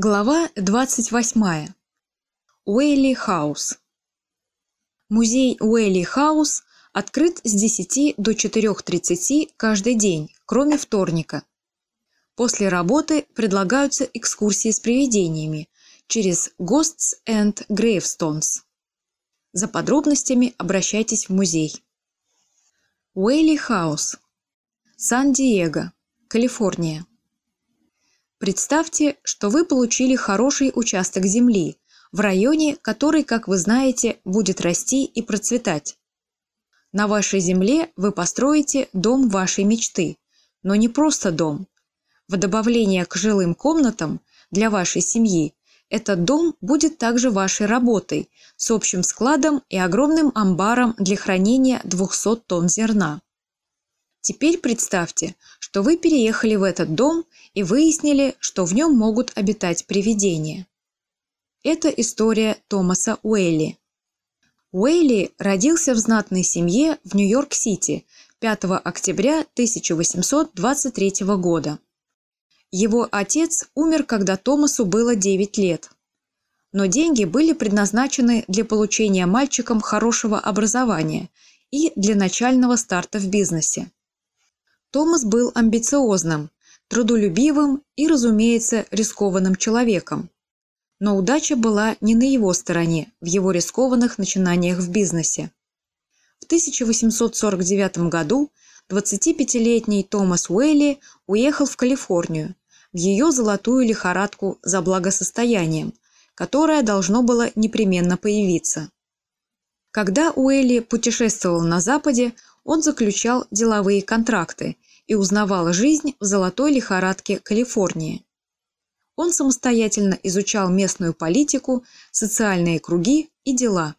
Глава 28. Уэйли Хаус. Музей Уэйли Хаус открыт с 10 до 4.30 каждый день, кроме вторника. После работы предлагаются экскурсии с привидениями через Ghosts and Gravestones. За подробностями обращайтесь в музей. Уэйли Хаус. Сан-Диего, Калифорния. Представьте, что вы получили хороший участок земли в районе, который, как вы знаете, будет расти и процветать. На вашей земле вы построите дом вашей мечты, но не просто дом. В добавление к жилым комнатам для вашей семьи этот дом будет также вашей работой с общим складом и огромным амбаром для хранения 200 тонн зерна. Теперь представьте, что вы переехали в этот дом и выяснили, что в нем могут обитать привидения. Это история Томаса Уэйли. Уэйли родился в знатной семье в Нью-Йорк-Сити 5 октября 1823 года. Его отец умер, когда Томасу было 9 лет. Но деньги были предназначены для получения мальчиком хорошего образования и для начального старта в бизнесе. Томас был амбициозным, трудолюбивым и, разумеется, рискованным человеком. Но удача была не на его стороне в его рискованных начинаниях в бизнесе. В 1849 году 25-летний Томас Уэйли уехал в Калифорнию, в ее золотую лихорадку за благосостоянием, которое должно было непременно появиться. Когда Уэлли путешествовал на Западе, он заключал деловые контракты и узнавал жизнь в золотой лихорадке Калифорнии. Он самостоятельно изучал местную политику, социальные круги и дела.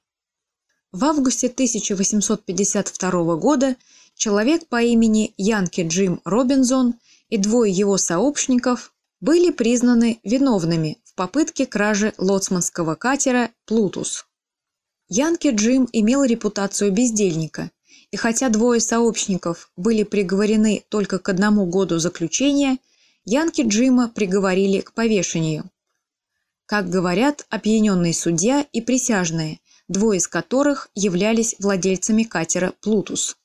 В августе 1852 года человек по имени Янки Джим Робинзон и двое его сообщников были признаны виновными в попытке кражи лоцманского катера «Плутус». Янки Джим имел репутацию бездельника и хотя двое сообщников были приговорены только к одному году заключения, Янки Джима приговорили к повешению. Как говорят опьяненный судья и присяжные, двое из которых являлись владельцами катера «Плутус».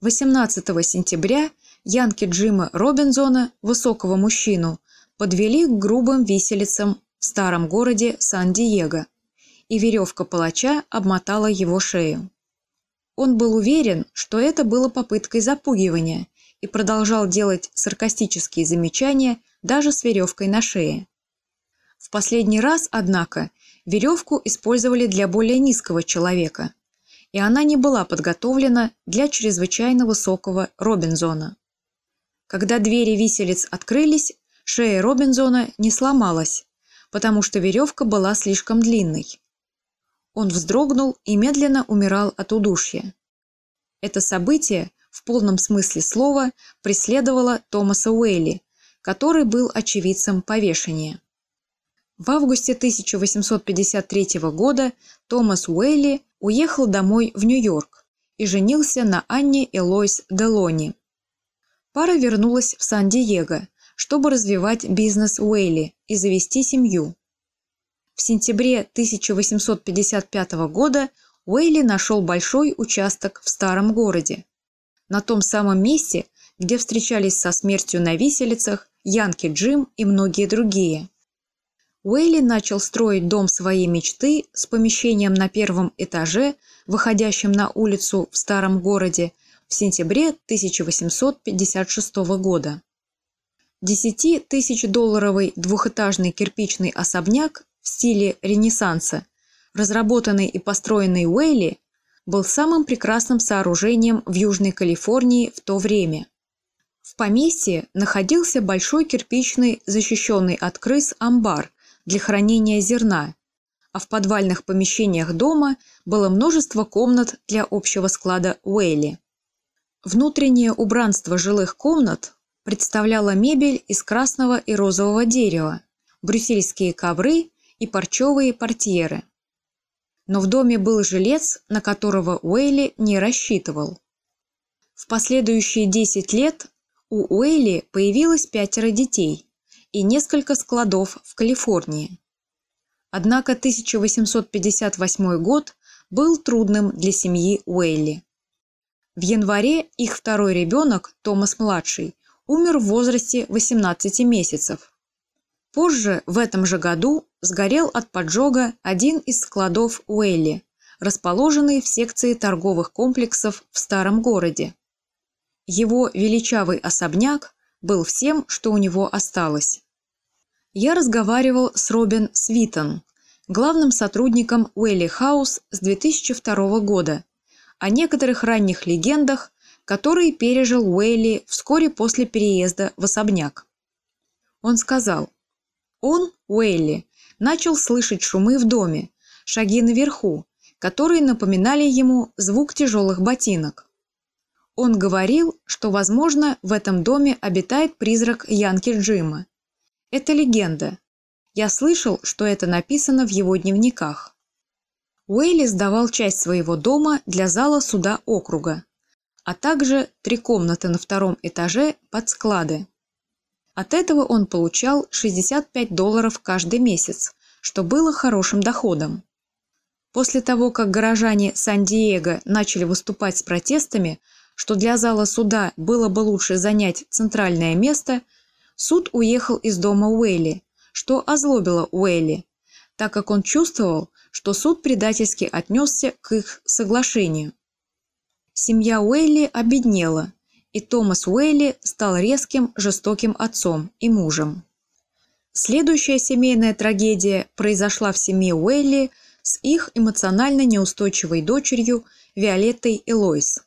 18 сентября Янки Джима Робинзона, высокого мужчину, подвели к грубым виселицам в старом городе Сан-Диего, и веревка палача обмотала его шею. Он был уверен, что это было попыткой запугивания и продолжал делать саркастические замечания даже с веревкой на шее. В последний раз, однако, веревку использовали для более низкого человека, и она не была подготовлена для чрезвычайно высокого Робинзона. Когда двери виселиц открылись, шея Робинзона не сломалась, потому что веревка была слишком длинной. Он вздрогнул и медленно умирал от удушья. Это событие в полном смысле слова преследовало Томаса Уэйли, который был очевидцем повешения. В августе 1853 года Томас Уэйли уехал домой в Нью-Йорк и женился на Анне Элойс Делони. Пара вернулась в Сан-Диего, чтобы развивать бизнес Уэйли и завести семью. В сентябре 1855 года Уэйли нашел большой участок в старом городе. На том самом месте, где встречались со смертью на виселицах Янки Джим и многие другие. Уэйли начал строить дом своей мечты с помещением на первом этаже, выходящим на улицу в старом городе, в сентябре 1856 года. 10 тысяч долларовый двухэтажный кирпичный особняк в стиле Ренессанса, разработанный и построенный Уэйли, был самым прекрасным сооружением в Южной Калифорнии в то время. В поместье находился большой кирпичный, защищенный от крыс амбар для хранения зерна, а в подвальных помещениях дома было множество комнат для общего склада Уэйли. Внутреннее убранство жилых комнат представляло мебель из красного и розового дерева, брюссельские ковры и парчевые портьеры. Но в доме был жилец, на которого Уэйли не рассчитывал. В последующие 10 лет у Уэйли появилось пятеро детей, и несколько складов в Калифорнии. Однако 1858 год был трудным для семьи Уэйли. В январе их второй ребенок, Томас-младший, умер в возрасте 18 месяцев. Позже, в этом же году, сгорел от поджога один из складов Уэйли, расположенный в секции торговых комплексов в старом городе. Его величавый особняк был всем, что у него осталось. Я разговаривал с Робин Свитон, главным сотрудником Уэлли Хаус с 2002 года, о некоторых ранних легендах, которые пережил Уэлли вскоре после переезда в особняк. Он сказал, он, Уэлли, начал слышать шумы в доме, шаги наверху, которые напоминали ему звук тяжелых ботинок. Он говорил, что, возможно, в этом доме обитает призрак Янки Джима. Это легенда. Я слышал, что это написано в его дневниках. Уэйли сдавал часть своего дома для зала суда округа, а также три комнаты на втором этаже под склады. От этого он получал 65 долларов каждый месяц, что было хорошим доходом. После того, как горожане Сан-Диего начали выступать с протестами, что для зала суда было бы лучше занять центральное место, суд уехал из дома Уэлли, что озлобило Уэлли, так как он чувствовал, что суд предательски отнесся к их соглашению. Семья Уэлли обеднела, и Томас Уэлли стал резким, жестоким отцом и мужем. Следующая семейная трагедия произошла в семье Уэлли – с их эмоционально неустойчивой дочерью Виолеттой Элойс.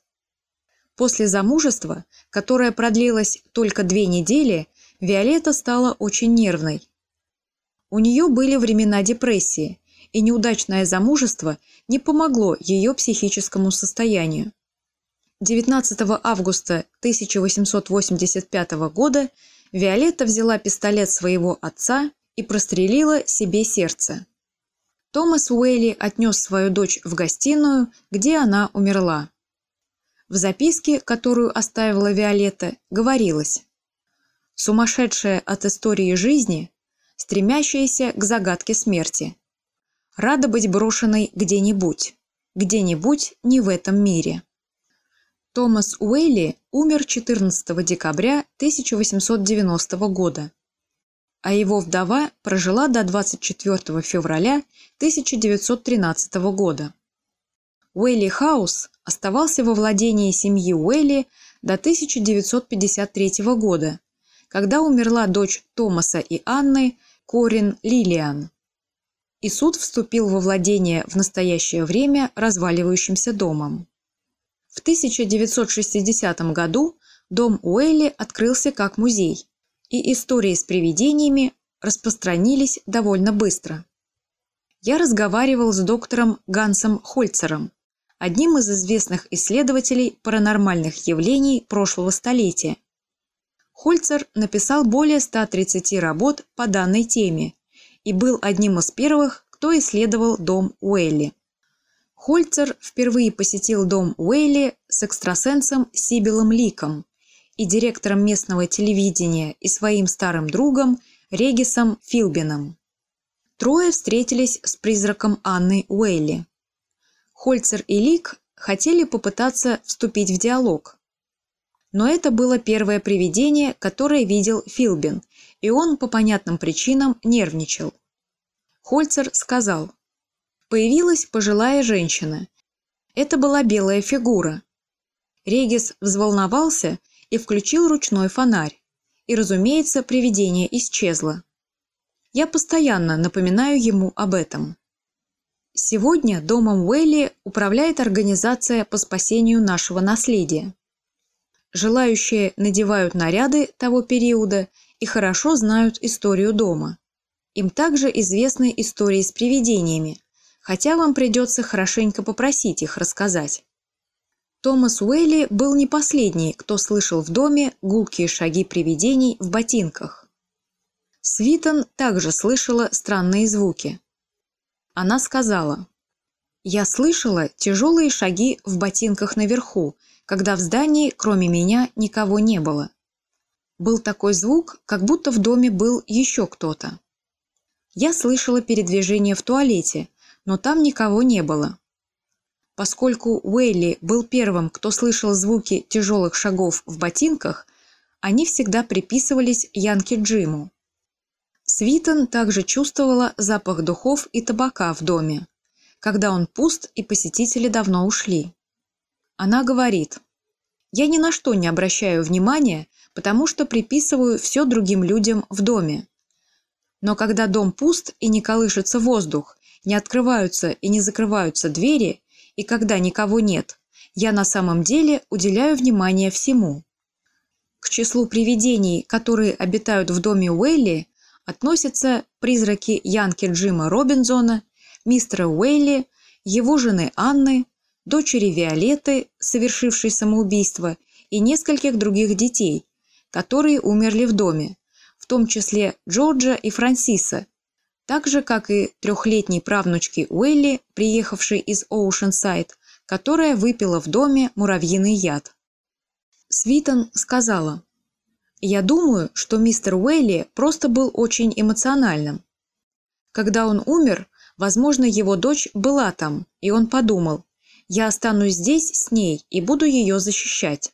После замужества, которое продлилось только две недели, Виолетта стала очень нервной. У нее были времена депрессии, и неудачное замужество не помогло ее психическому состоянию. 19 августа 1885 года Виолетта взяла пистолет своего отца и прострелила себе сердце. Томас Уэйли отнес свою дочь в гостиную, где она умерла. В записке, которую оставила Виолетта, говорилось «Сумасшедшая от истории жизни, стремящаяся к загадке смерти. Рада быть брошенной где-нибудь, где-нибудь не в этом мире». Томас Уэйли умер 14 декабря 1890 года а его вдова прожила до 24 февраля 1913 года. Уэлли Хаус оставался во владении семьи Уэлли до 1953 года, когда умерла дочь Томаса и Анны Корин Лилиан. И суд вступил во владение в настоящее время разваливающимся домом. В 1960 году дом Уэлли открылся как музей, и истории с привидениями распространились довольно быстро. Я разговаривал с доктором Гансом Хольцером, одним из известных исследователей паранормальных явлений прошлого столетия. Хольцер написал более 130 работ по данной теме и был одним из первых, кто исследовал дом Уэлли. Хольцер впервые посетил дом Уэлли с экстрасенсом Сибилом Ликом, и директором местного телевидения и своим старым другом Регисом Филбином. Трое встретились с призраком Анны Уэлли. Хольцер и Лик хотели попытаться вступить в диалог. Но это было первое привидение, которое видел Филбин, и он по понятным причинам нервничал. Хольцер сказал, «Появилась пожилая женщина. Это была белая фигура». Регис взволновался и включил ручной фонарь. И, разумеется, привидение исчезло. Я постоянно напоминаю ему об этом. Сегодня домом Уэлли управляет организация по спасению нашего наследия. Желающие надевают наряды того периода и хорошо знают историю дома. Им также известны истории с привидениями, хотя вам придется хорошенько попросить их рассказать. Томас Уэйли был не последний, кто слышал в доме гулкие шаги привидений в ботинках. Свитон также слышала странные звуки. Она сказала, «Я слышала тяжелые шаги в ботинках наверху, когда в здании, кроме меня, никого не было. Был такой звук, как будто в доме был еще кто-то. Я слышала передвижение в туалете, но там никого не было. Поскольку Уэйли был первым, кто слышал звуки тяжелых шагов в ботинках, они всегда приписывались Янке Джиму. Свитон также чувствовала запах духов и табака в доме, когда он пуст и посетители давно ушли. Она говорит, «Я ни на что не обращаю внимания, потому что приписываю все другим людям в доме. Но когда дом пуст и не колышется воздух, не открываются и не закрываются двери, и когда никого нет, я на самом деле уделяю внимание всему. К числу привидений, которые обитают в доме Уэлли, относятся призраки Янки Джима Робинзона, мистера Уэйли, его жены Анны, дочери Виолетты, совершившей самоубийство, и нескольких других детей, которые умерли в доме, в том числе Джорджа и Франсиса, так же, как и трехлетней правнучки Уэлли, приехавшей из Оушенсайд, которая выпила в доме муравьиный яд. Свитон сказала, «Я думаю, что мистер Уэлли просто был очень эмоциональным. Когда он умер, возможно, его дочь была там, и он подумал, я останусь здесь с ней и буду ее защищать.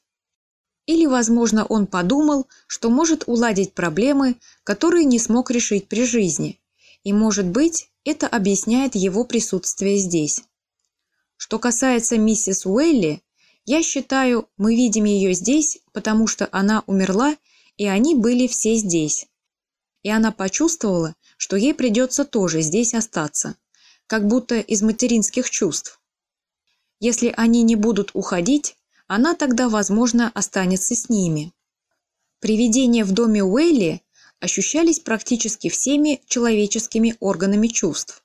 Или, возможно, он подумал, что может уладить проблемы, которые не смог решить при жизни, и, может быть, это объясняет его присутствие здесь. Что касается миссис Уэлли, я считаю, мы видим ее здесь, потому что она умерла, и они были все здесь. И она почувствовала, что ей придется тоже здесь остаться, как будто из материнских чувств. Если они не будут уходить, она тогда, возможно, останется с ними. Привидения в доме Уэлли ощущались практически всеми человеческими органами чувств.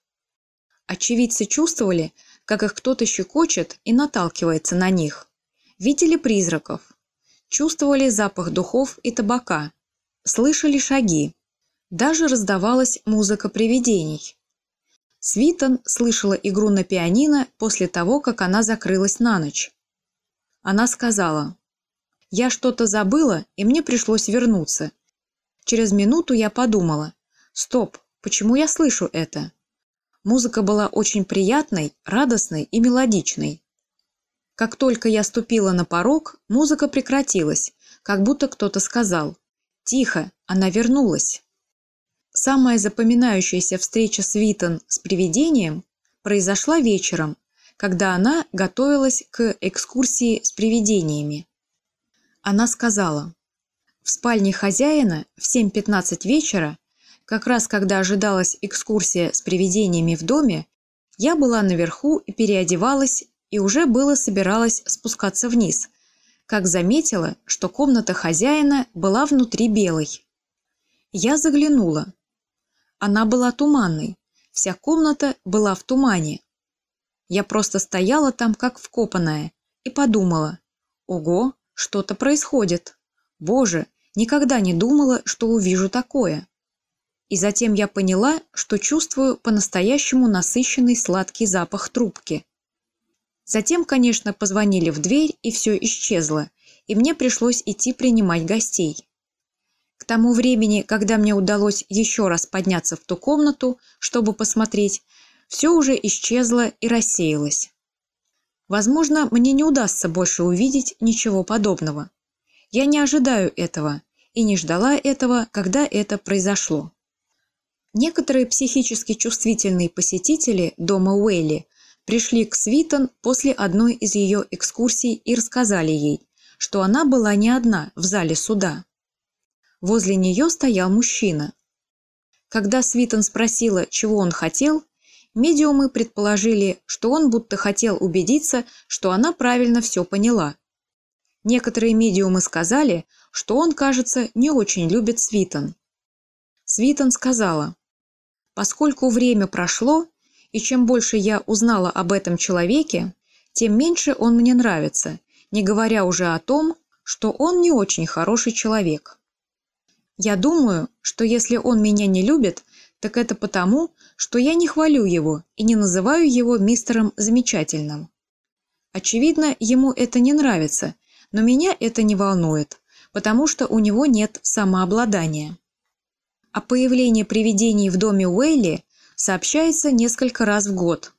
Очевидцы чувствовали, как их кто-то щекочет и наталкивается на них видели призраков, чувствовали запах духов и табака, слышали шаги, даже раздавалась музыка привидений. Свитон слышала игру на пианино после того, как она закрылась на ночь. Она сказала, «Я что-то забыла, и мне пришлось вернуться. Через минуту я подумала, стоп, почему я слышу это?» Музыка была очень приятной, радостной и мелодичной. Как только я ступила на порог, музыка прекратилась, как будто кто-то сказал «Тихо, она вернулась». Самая запоминающаяся встреча с Витон с привидением произошла вечером, когда она готовилась к экскурсии с привидениями. Она сказала, в спальне хозяина в 7.15 вечера, как раз когда ожидалась экскурсия с привидениями в доме, я была наверху и переодевалась и уже было собиралась спускаться вниз, как заметила, что комната хозяина была внутри белой. Я заглянула. Она была туманной, вся комната была в тумане. Я просто стояла там, как вкопанная, и подумала, ого, что-то происходит. Боже, никогда не думала, что увижу такое. И затем я поняла, что чувствую по-настоящему насыщенный сладкий запах трубки. Затем, конечно, позвонили в дверь, и все исчезло, и мне пришлось идти принимать гостей. К тому времени, когда мне удалось еще раз подняться в ту комнату, чтобы посмотреть, все уже исчезло и рассеялось. Возможно, мне не удастся больше увидеть ничего подобного. Я не ожидаю этого и не ждала этого, когда это произошло. Некоторые психически чувствительные посетители дома Уэлли пришли к Свитон после одной из ее экскурсий и рассказали ей, что она была не одна в зале суда. Возле нее стоял мужчина. Когда Свитон спросила, чего он хотел, медиумы предположили, что он будто хотел убедиться, что она правильно все поняла. Некоторые медиумы сказали, что он, кажется, не очень любит Свитон. Свитон сказала, «Поскольку время прошло, и чем больше я узнала об этом человеке, тем меньше он мне нравится, не говоря уже о том, что он не очень хороший человек. Я думаю, что если он меня не любит, так это потому, что я не хвалю его и не называю его мистером Замечательным. Очевидно, ему это не нравится, но меня это не волнует, потому что у него нет самообладания. О появлении привидений в доме Уэйли сообщается несколько раз в год,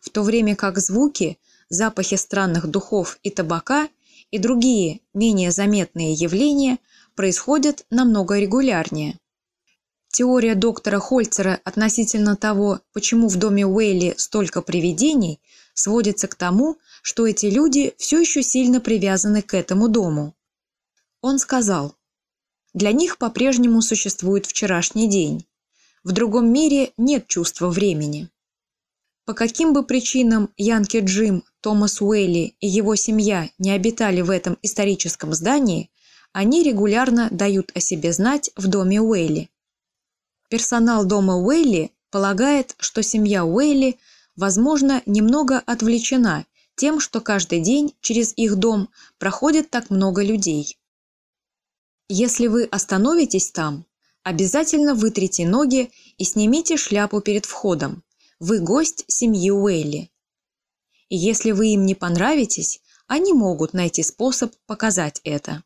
в то время как звуки, запахи странных духов и табака и другие менее заметные явления происходят намного регулярнее. Теория доктора Хольцера относительно того, почему в доме Уэйли столько привидений, сводится к тому, что эти люди все еще сильно привязаны к этому дому. Он сказал, «Для них по-прежнему существует вчерашний день. В другом мире нет чувства времени». По каким бы причинам Янки Джим, Томас Уэйли и его семья не обитали в этом историческом здании, они регулярно дают о себе знать в доме Уэйли. Персонал дома Уэйли полагает, что семья Уэйли, возможно, немного отвлечена тем, что каждый день через их дом проходит так много людей. Если вы остановитесь там, обязательно вытрите ноги и снимите шляпу перед входом. Вы гость семьи Уэйли. И если вы им не понравитесь, они могут найти способ показать это.